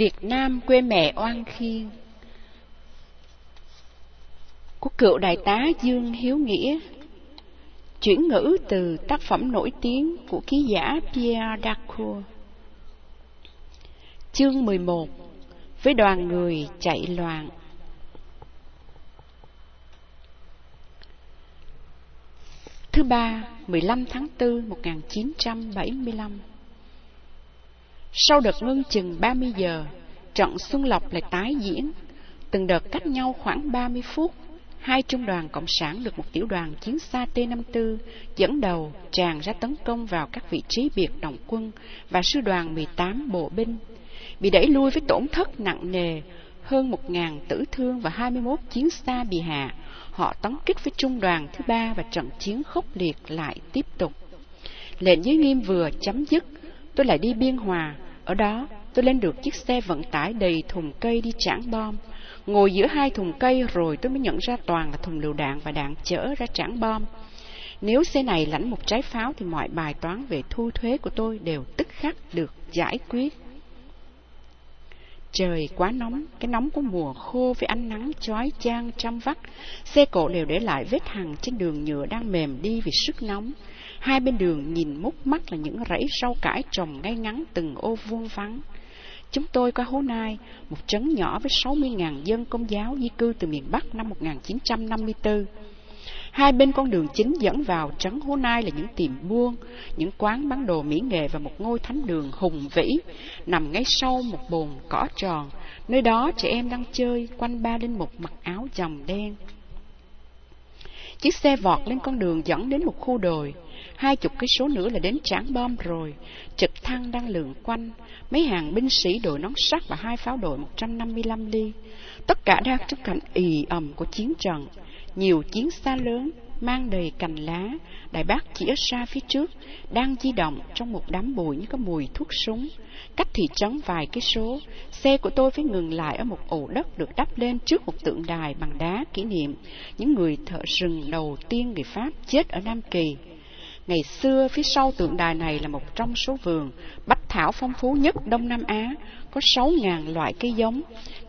Việt Nam quê mẹ oan khiên. Của cựu đại tá Dương Hiếu Nghĩa chuyển ngữ từ tác phẩm nổi tiếng của ký giả Pierre Dacour. Chương 11 Với đoàn người chạy loạn. Thứ ba, 15 tháng 4, 1975 sau đợt ngưng chừng 30 giờ, trận Xuân Lộc lại tái diễn, từng đợt cách nhau khoảng 30 phút hai trung đoàn Cộng sản được một tiểu đoàn chiến xa T-54 dẫn đầu tràn ra tấn công vào các vị trí biệt động quân và sư đoàn 18 bộ binh. Bị đẩy lui với tổn thất nặng nề, hơn 1.000 tử thương và 21 chiến xa bị hạ. Họ tấn kích với trung đoàn thứ ba và trận chiến khốc liệt lại tiếp tục. Lệnh giới nghiêm vừa chấm dứt, tôi lại đi Biên Hòa. Ở đó, tôi lên được chiếc xe vận tải đầy thùng cây đi trảng bom. Ngồi giữa hai thùng cây rồi tôi mới nhận ra toàn là thùng lựu đạn và đạn chở ra trảng bom. Nếu xe này lãnh một trái pháo thì mọi bài toán về thu thuế của tôi đều tức khắc được giải quyết. Trời quá nóng, cái nóng của mùa khô với ánh nắng chói chang trăm vắt. Xe cộ đều để lại vết hằn trên đường nhựa đang mềm đi vì sức nóng. Hai bên đường nhìn múc mắt là những rẫy rau cải trồng ngay ngắn từng ô vuông vắng. Chúng tôi qua Hố Nai, một trấn nhỏ với 60.000 dân công giáo di cư từ miền Bắc năm 1954. Hai bên con đường chính dẫn vào trấn Hố Nai là những tiệm buôn, những quán bán đồ mỹ nghệ và một ngôi thánh đường hùng vĩ, nằm ngay sau một bồn cỏ tròn. Nơi đó trẻ em đang chơi, quanh ba linh mục mặc áo dòng đen. Chiếc xe vọt lên con đường dẫn đến một khu đồi. Hai chục cái số nữa là đến trảng bom rồi. Trực thăng đang lượn quanh. Mấy hàng binh sĩ đội nón sắt và hai pháo đội 155 ly. Tất cả đang trong cảnh ì ầm của chiến trận. Nhiều chiến xa lớn, mang đầy cành lá, đại bác chĩa ra phía trước, đang di động trong một đám bụi như có mùi thuốc súng. Cách thị trấn vài cái số, xe của tôi phải ngừng lại ở một ổ đất được đắp lên trước một tượng đài bằng đá kỷ niệm những người thợ rừng đầu tiên người Pháp chết ở Nam Kỳ. Ngày xưa, phía sau tượng đài này là một trong số vườn bách thảo phong phú nhất Đông Nam Á, có 6.000 loại cây giống.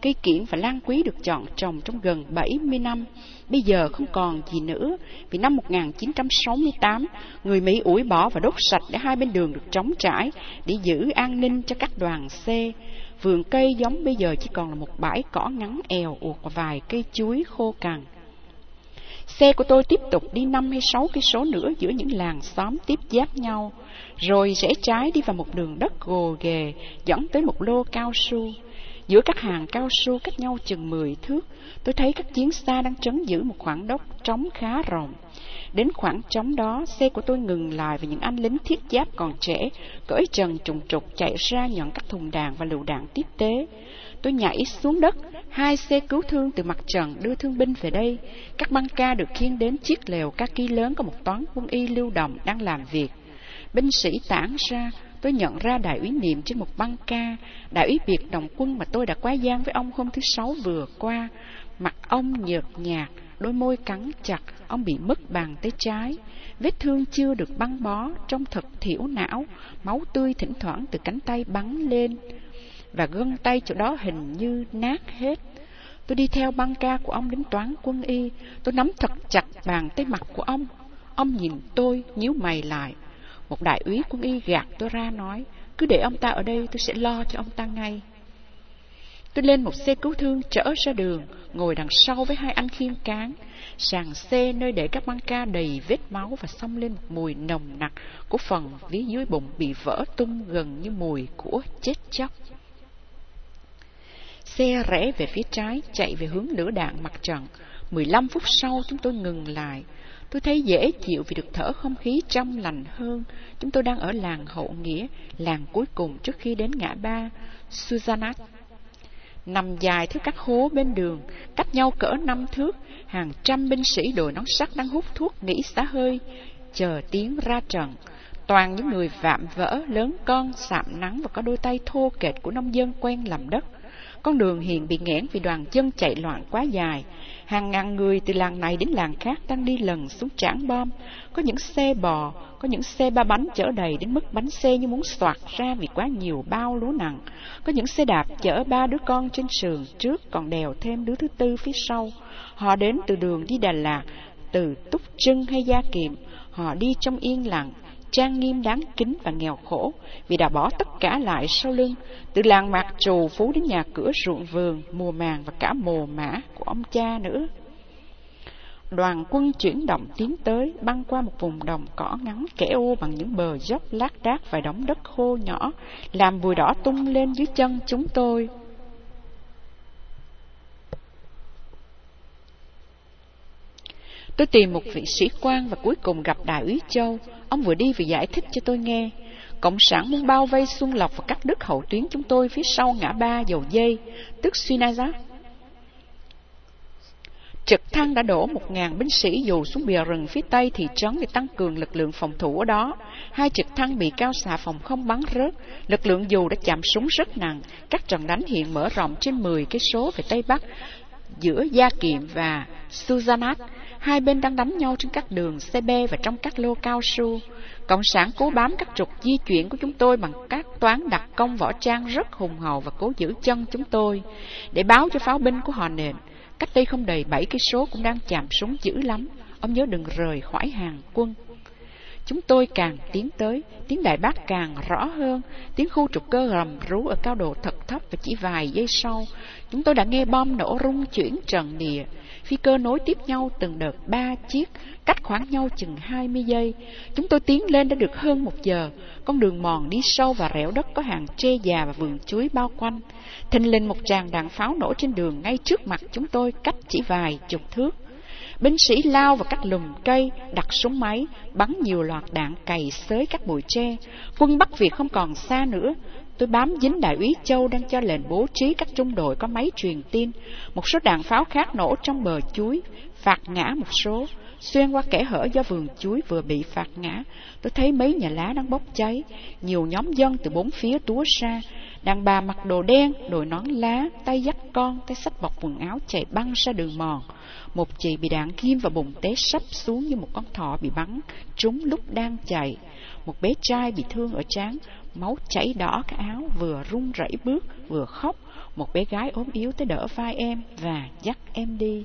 Cây kiển và lan quý được chọn trồng trong gần 70 năm. Bây giờ không còn gì nữa, vì năm 1968, người Mỹ ủi bỏ và đốt sạch để hai bên đường được trống trải, để giữ an ninh cho các đoàn xe. Vườn cây giống bây giờ chỉ còn là một bãi cỏ ngắn èo uột và vài cây chuối khô cằn. Xe của tôi tiếp tục đi năm hay sáu cây số nữa giữa những làng xóm tiếp giáp nhau, rồi rẽ trái đi vào một đường đất gồ ghề dẫn tới một lô cao su. Giữa các hàng cao su cách nhau chừng mười thước, tôi thấy các chiến xa đang trấn giữ một khoảng đất trống khá rộng. Đến khoảng trống đó, xe của tôi ngừng lại và những anh lính thiết giáp còn trẻ, cởi trần trùng trục chạy ra nhận các thùng đạn và lựu đạn tiếp tế. Tôi nhảy xuống đất, hai xe cứu thương từ mặt trận đưa thương binh về đây. Các băng ca được khiêng đến chiếc lều các ký lớn có một toán quân y lưu động đang làm việc. Binh sĩ tản ra, tôi nhận ra đại úy niệm trên một băng ca, đại úy biệt đồng quân mà tôi đã quá gian với ông hôm thứ sáu vừa qua. Mặt ông nhợt nhạt, đôi môi cắn chặt, ông bị mất bàn tay trái. Vết thương chưa được băng bó, trông thật thiểu não, máu tươi thỉnh thoảng từ cánh tay bắn lên và gân tay chỗ đó hình như nát hết. Tôi đi theo băng ca của ông đến toán quân y, tôi nắm thật chặt bàn tay mặt của ông. Ông nhìn tôi, nhíu mày lại. Một đại úy quân y gạt tôi ra nói, cứ để ông ta ở đây tôi sẽ lo cho ông ta ngay. Tôi lên một xe cứu thương chở ra đường, ngồi đằng sau với hai anh khiên cán. Sàn xe nơi để các băng ca đầy vết máu và xông lên một mùi nồng nặc của phần phía dưới bụng bị vỡ tung gần như mùi của chết chóc. Xe rẽ về phía trái, chạy về hướng lửa đạn mặt trận. 15 phút sau chúng tôi ngừng lại. Tôi thấy dễ chịu vì được thở không khí trong lành hơn. Chúng tôi đang ở làng Hậu Nghĩa, làng cuối cùng trước khi đến ngã ba Suzanat. Nằm dài theo các hố bên đường, cách nhau cỡ năm thước, hàng trăm binh sĩ đội nón sắt đang hút thuốc nghỉ xá hơi, chờ tiếng ra trận. Toàn những người vạm vỡ, lớn con, sạm nắng và có đôi tay thô kệch của nông dân quen làm đất con đường hiện bị nghẽn vì đoàn chân chạy loạn quá dài. Hàng ngàn người từ làng này đến làng khác đang đi lần xuống trảng bom. Có những xe bò, có những xe ba bánh chở đầy đến mức bánh xe như muốn soạt ra vì quá nhiều bao lúa nặng. Có những xe đạp chở ba đứa con trên sườn trước còn đèo thêm đứa thứ tư phía sau. Họ đến từ đường đi Đà Lạt, từ Túc Trưng hay Gia Kiệm. Họ đi trong yên lặng, trang nghiêm đáng kính và nghèo khổ, vì đã bỏ tất cả lại sau lưng, từ làng mạc trù phú đến nhà cửa ruộng vườn, mùa màng và cả mồ mã của ông cha nữa. Đoàn quân chuyển động tiến tới, băng qua một vùng đồng cỏ ngắn kẻ ô bằng những bờ dốc lác đác và đống đất khô nhỏ, làm bụi đỏ tung lên dưới chân chúng tôi. Tôi tìm một vị sĩ quan và cuối cùng gặp đại úy Châu. Ông vừa đi vừa giải thích cho tôi nghe. Cộng sản muốn bao vây Xuân Lộc và cắt đứt hậu tuyến chúng tôi phía sau ngã ba dầu dây, tức Sunazak. Trực thăng đã đổ một ngàn binh sĩ dù xuống bìa rừng phía tây thị trấn để tăng cường lực lượng phòng thủ ở đó. Hai trực thăng bị cao xạ phòng không bắn rớt. Lực lượng dù đã chạm súng rất nặng. Các trận đánh hiện mở rộng trên 10 cái số về tây bắc giữa Gia Kiệm và Suzanat. Hai bên đang đánh nhau trên các đường CB và trong các lô cao su. Cộng sản cố bám các trục di chuyển của chúng tôi bằng các toán đặc công võ trang rất hùng hậu và cố giữ chân chúng tôi để báo cho pháo binh của họ nền. Cách đây không đầy bảy cây số cũng đang chạm súng dữ lắm. Ông nhớ đừng rời khỏi hàng quân. Chúng tôi càng tiến tới, tiếng đại bác càng rõ hơn, tiếng khu trục cơ rầm rú ở cao độ thật thấp và chỉ vài giây sau, chúng tôi đã nghe bom nổ rung chuyển trần địa. Phi cơ nối tiếp nhau từng đợt ba chiếc, cách khoảng nhau chừng hai mươi giây. Chúng tôi tiến lên đã được hơn một giờ. Con đường mòn đi sâu và rẽo đất có hàng tre già và vườn chuối bao quanh. Thình lên một tràng đạn pháo nổ trên đường ngay trước mặt chúng tôi cách chỉ vài chục thước. Binh sĩ lao vào các lùm cây, đặt súng máy, bắn nhiều loạt đạn cày xới các bụi tre. Quân Bắc Việt không còn xa nữa. Tôi bám dính đại úy Châu đang cho lệnh bố trí các trung đội có máy truyền tin. Một số đạn pháo khác nổ trong bờ chuối, phạt ngã một số. Xuyên qua kẻ hở do vườn chuối vừa bị phạt ngã, tôi thấy mấy nhà lá đang bốc cháy. Nhiều nhóm dân từ bốn phía túa ra. Đàn bà mặc đồ đen, đội nón lá, tay dắt con, tay xách bọc quần áo chạy băng ra đường mòn. Một chị bị đạn ghim vào bụng té sắp xuống như một con thỏ bị bắn, trúng lúc đang chạy. Một bé trai bị thương ở trán, máu chảy đỏ cái áo, vừa run rẩy bước, vừa khóc. Một bé gái ốm yếu tới đỡ vai em và dắt em đi.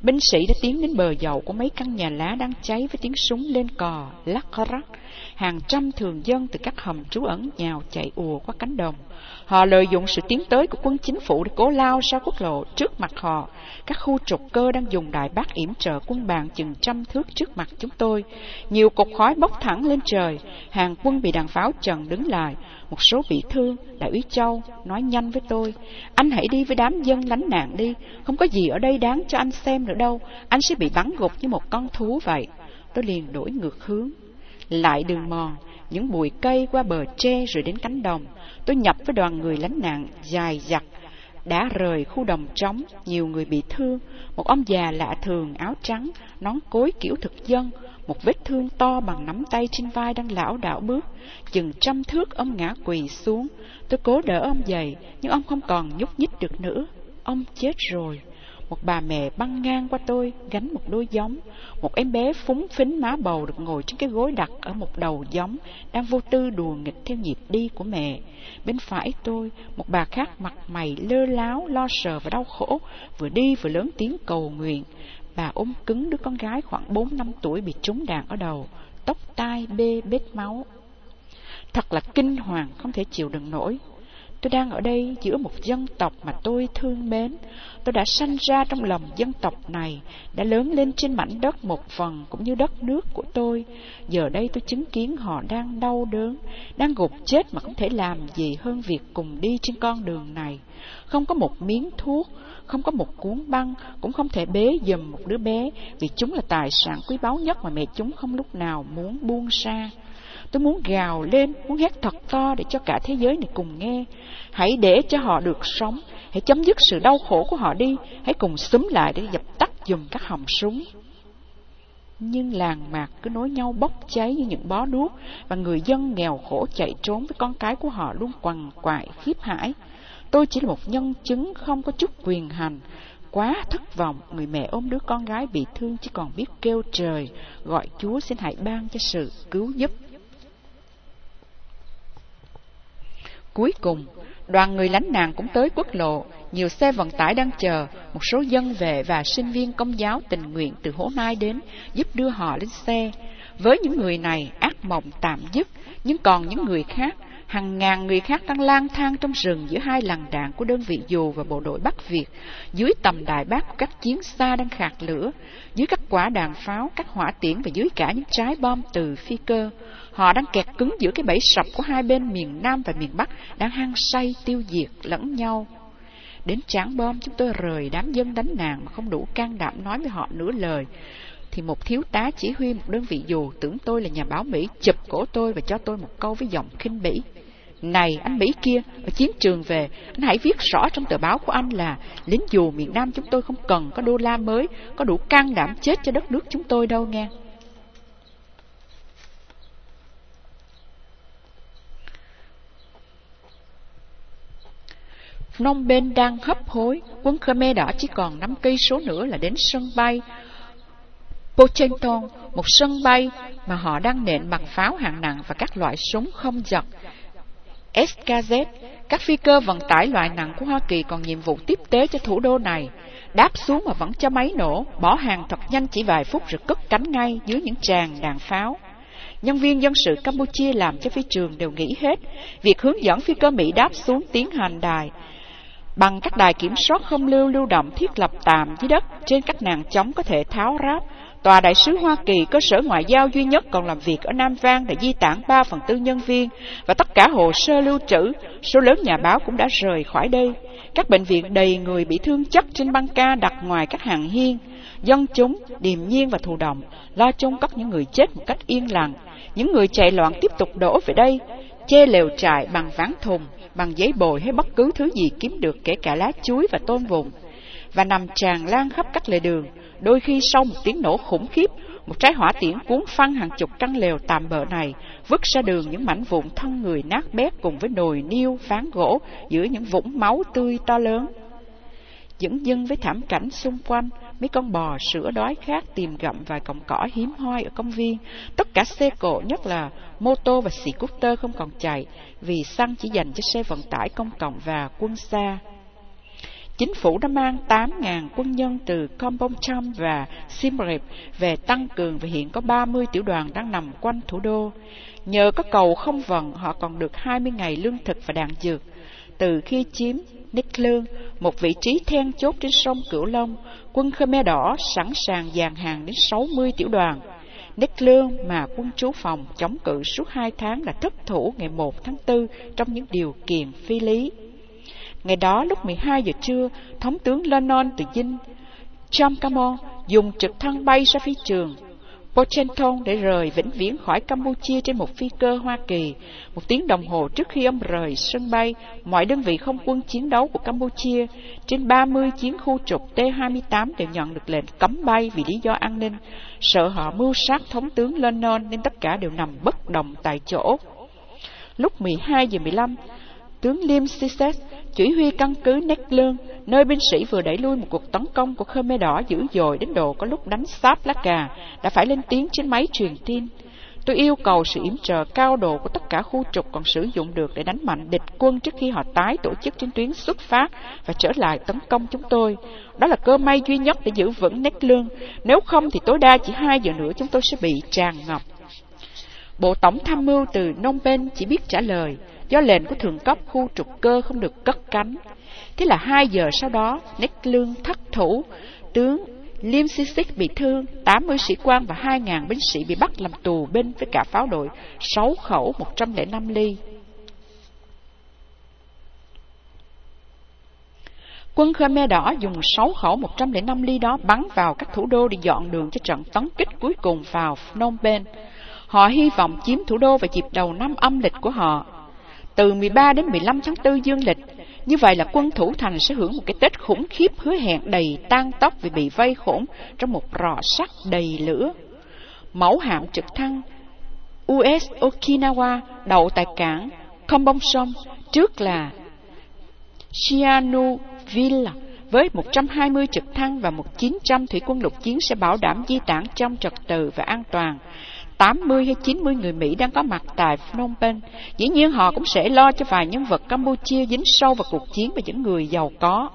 Binh sĩ đã tiến đến bờ dầu của mấy căn nhà lá đang cháy với tiếng súng lên cò, lắc rắc. Hàng trăm thường dân từ các hầm trú ẩn nhào chạy ùa qua cánh đồng. Họ lợi dụng sự tiến tới của quân chính phủ để cố lao ra quốc lộ trước mặt họ. Các khu trục cơ đang dùng đại bác yểm trợ quân bàn chừng trăm thước trước mặt chúng tôi. Nhiều cột khói bốc thẳng lên trời. Hàng quân bị đạn pháo trần đứng lại. Một số bị thương, đại úy Châu nói nhanh với tôi. Anh hãy đi với đám dân lánh nạn đi. Không có gì ở đây đáng cho anh xem nữa đâu. Anh sẽ bị bắn gục như một con thú vậy. Tôi liền đổi ngược hướng. Lại đường mòn, những bụi cây qua bờ tre rồi đến cánh đồng. Tôi nhập với đoàn người lánh nạn dài dặt, đã rời khu đồng trống, nhiều người bị thương, một ông già lạ thường áo trắng, nón cối kiểu thực dân, một vết thương to bằng nắm tay trên vai đang lão đảo bước, chừng trăm thước ông ngã quỳ xuống. Tôi cố đỡ ông dậy, nhưng ông không còn nhúc nhích được nữa. Ông chết rồi. Một bà mẹ băng ngang qua tôi, gánh một đôi giống. Một em bé phúng phính má bầu được ngồi trên cái gối đặt ở một đầu giống, đang vô tư đùa nghịch theo nhịp đi của mẹ. Bên phải tôi, một bà khác mặt mày lơ láo, lo sờ và đau khổ, vừa đi vừa lớn tiếng cầu nguyện. Bà ôm cứng đứa con gái khoảng 4 năm tuổi bị trúng đạn ở đầu, tóc tai bê bết máu. Thật là kinh hoàng, không thể chịu đựng nổi. Tôi đang ở đây giữa một dân tộc mà tôi thương mến. Tôi đã sanh ra trong lòng dân tộc này, đã lớn lên trên mảnh đất một phần cũng như đất nước của tôi. Giờ đây tôi chứng kiến họ đang đau đớn, đang gục chết mà không thể làm gì hơn việc cùng đi trên con đường này. Không có một miếng thuốc, không có một cuốn băng, cũng không thể bế dùm một đứa bé, vì chúng là tài sản quý báu nhất mà mẹ chúng không lúc nào muốn buông xa. Tôi muốn gào lên, muốn hét thật to để cho cả thế giới này cùng nghe. Hãy để cho họ được sống, hãy chấm dứt sự đau khổ của họ đi, hãy cùng xúm lại để dập tắt dùm các hòng súng. Nhưng làng mạc cứ nối nhau bốc cháy như những bó đuốc, và người dân nghèo khổ chạy trốn với con cái của họ luôn quằn quại, khiếp hãi. Tôi chỉ là một nhân chứng không có chút quyền hành. Quá thất vọng, người mẹ ôm đứa con gái bị thương chỉ còn biết kêu trời, gọi Chúa xin hãy ban cho sự cứu giúp. Cuối cùng, đoàn người lánh nạn cũng tới quốc lộ, nhiều xe vận tải đang chờ, một số dân vệ và sinh viên công giáo tình nguyện từ Hố Nai đến giúp đưa họ lên xe. Với những người này, ác mộng tạm dứt, nhưng còn những người khác, hàng ngàn người khác đang lang thang trong rừng giữa hai làng đạn của đơn vị dù và bộ đội Bắc Việt, dưới tầm đại bác của các chiến xa đang khạc lửa, dưới các quả đạn pháo, các hỏa tiễn và dưới cả những trái bom từ phi cơ. Họ đang kẹt cứng giữa cái bẫy sập của hai bên miền Nam và miền Bắc, đang hăng say tiêu diệt lẫn nhau. Đến tráng bom chúng tôi rời đám dân đánh nàng mà không đủ can đảm nói với họ nửa lời. Thì một thiếu tá chỉ huy một đơn vị dù tưởng tôi là nhà báo Mỹ chụp cổ tôi và cho tôi một câu với giọng khinh bỉ. Này anh Mỹ kia, ở chiến trường về, anh hãy viết rõ trong tờ báo của anh là lính dù miền Nam chúng tôi không cần có đô la mới, có đủ can đảm chết cho đất nước chúng tôi đâu nghe. Phnom Penh đang hấp hối, quân Khmer đỏ chỉ còn 5 cây số nữa là đến sân bay Pochenton, một sân bay mà họ đang nện bằng pháo hạng nặng và các loại súng không giật. SKZ, các phi cơ vận tải loại nặng của Hoa Kỳ còn nhiệm vụ tiếp tế cho thủ đô này. Đáp xuống mà vẫn cho máy nổ, bỏ hàng thật nhanh chỉ vài phút rồi cất cánh ngay dưới những tràng đạn pháo. Nhân viên dân sự Campuchia làm cho phi trường đều nghĩ hết. Việc hướng dẫn phi cơ Mỹ đáp xuống tiến hành đài bằng các đài kiểm soát không lưu lưu động thiết lập tạm dưới đất trên các nàng chống có thể tháo ráp. Tòa đại sứ Hoa Kỳ, cơ sở ngoại giao duy nhất còn làm việc ở Nam Vang đã di tản 3 phần tư nhân viên và tất cả hồ sơ lưu trữ, số lớn nhà báo cũng đã rời khỏi đây. Các bệnh viện đầy người bị thương chất trên băng ca đặt ngoài các hàng hiên. Dân chúng, điềm nhiên và thụ động, lo chôn cất những người chết một cách yên lặng. Những người chạy loạn tiếp tục đổ về đây, che lều trại bằng ván thùng, bằng giấy bồi hay bất cứ thứ gì kiếm được kể cả lá chuối và tôm vùng, và nằm tràn lan khắp các lề đường. Đôi khi sau một tiếng nổ khủng khiếp, một trái hỏa tiễn cuốn phăng hàng chục căn lều tạm bợ này, vứt ra đường những mảnh vụn thân người nát bét cùng với nồi niêu, ván gỗ giữa những vũng máu tươi to lớn. Dững dưng với thảm cảnh xung quanh, mấy con bò sữa đói khát tìm gặm vài cọng cỏ hiếm hoi ở công viên. Tất cả xe cộ, nhất là mô tô và xì tơ không còn chạy, vì xăng chỉ dành cho xe vận tải công cộng và quân xa. Chính phủ đã mang 8.000 quân nhân từ Kampong Cham và Siem Reap về tăng cường và hiện có 30 tiểu đoàn đang nằm quanh thủ đô. Nhờ có cầu không vận, họ còn được 20 ngày lương thực và đạn dược. Từ khi chiếm Ních Lương, một vị trí then chốt trên sông Cửu Long, quân Khmer Đỏ sẵn sàng dàn hàng đến 60 tiểu đoàn. Ních Lương mà quân trú phòng chống cự suốt hai tháng là thất thủ ngày 1 tháng 4 trong những điều kiện phi lý. Ngày đó lúc 12 giờ trưa, Thống tướng Lennon từ Dinh, Chamkamon dùng trực thăng bay ra phi trường Pochenton để rời vĩnh viễn khỏi Campuchia trên một phi cơ Hoa Kỳ. Một tiếng đồng hồ trước khi ông rời sân bay, mọi đơn vị không quân chiến đấu của Campuchia trên 30 chiến khu trục T-28 đều nhận được lệnh cấm bay vì lý do an ninh. Sợ họ mưu sát thống tướng Lennon nên tất cả đều nằm bất động tại chỗ. Lúc 12 giờ 15, tướng Lim Siset chỉ huy căn cứ Nét Lương, nơi binh sĩ vừa đẩy lui một cuộc tấn công của Khmer Đỏ dữ dội đến độ có lúc đánh sáp lá cà, đã phải lên tiếng trên máy truyền tin. Tôi yêu cầu sự yểm trợ cao độ của tất cả khu trục còn sử dụng được để đánh mạnh địch quân trước khi họ tái tổ chức trên tuyến xuất phát và trở lại tấn công chúng tôi. Đó là cơ may duy nhất để giữ vững nét lương. Nếu không thì tối đa chỉ hai giờ nữa chúng tôi sẽ bị tràn ngập. Bộ Tổng tham mưu từ Nông Bên chỉ biết trả lời do lệnh của thượng cấp khu trục cơ không được cất cánh. Thế là hai giờ sau đó, Nét Lương thất thủ, tướng Liêm Sisik bị thương, 80 sĩ quan và 2.000 binh sĩ bị bắt làm tù binh với cả pháo đội 6 khẩu 105 ly. Quân Khmer Đỏ dùng 6 khẩu 105 ly đó bắn vào các thủ đô để dọn đường cho trận tấn kích cuối cùng vào Phnom Penh. Họ hy vọng chiếm thủ đô vào dịp đầu năm âm lịch của họ từ 13 đến 15 tháng 4 dương lịch. Như vậy là quân thủ thành sẽ hưởng một cái Tết khủng khiếp hứa hẹn đầy tan tóc vì bị vây khổn trong một rò sắt đầy lửa. mẫu hạm trực thăng US Okinawa đậu tại cảng Kombongsom, trước là Sihanoukville với 120 trực thăng và 1900 thủy quân lục chiến sẽ bảo đảm di tản trong trật tự và an toàn. 80 hay 90 người Mỹ đang có mặt tại Phnom Penh. Dĩ nhiên họ cũng sẽ lo cho vài nhân vật Campuchia dính sâu vào cuộc chiến với những người giàu có.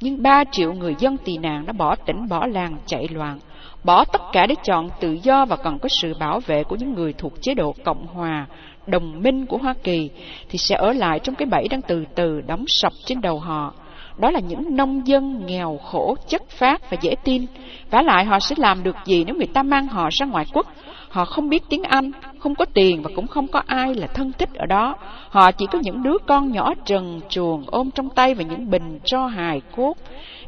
Nhưng 3 triệu người dân tị nạn đã bỏ tỉnh bỏ làng chạy loạn, bỏ tất cả để chọn tự do và cần có sự bảo vệ của những người thuộc chế độ Cộng Hòa, đồng minh của Hoa Kỳ, thì sẽ ở lại trong cái bẫy đang từ từ đóng sập trên đầu họ. Đó là những nông dân nghèo khổ, chất phát và dễ tin. vả lại họ sẽ làm được gì nếu người ta mang họ ra ngoại quốc? Họ không biết tiếng Anh, không có tiền và cũng không có ai là thân thích ở đó. Họ chỉ có những đứa con nhỏ trần truồng ôm trong tay và những bình cho hài cốt,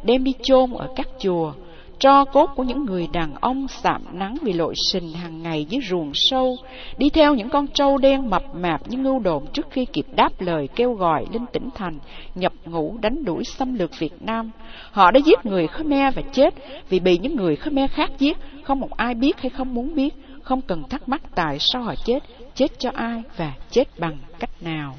đem đi chôn ở các chùa. Tro cốt của những người đàn ông sạm nắng vì lội sình hàng ngày dưới ruồng sâu, đi theo những con trâu đen mập mạp như ngưu đồn trước khi kịp đáp lời kêu gọi lên tỉnh thành, nhập ngũ đánh đuổi xâm lược Việt Nam. Họ đã giết người Khmer và chết vì bị những người Khmer khác giết, không một ai biết hay không muốn biết, không cần thắc mắc tại sao họ chết, chết cho ai và chết bằng cách nào.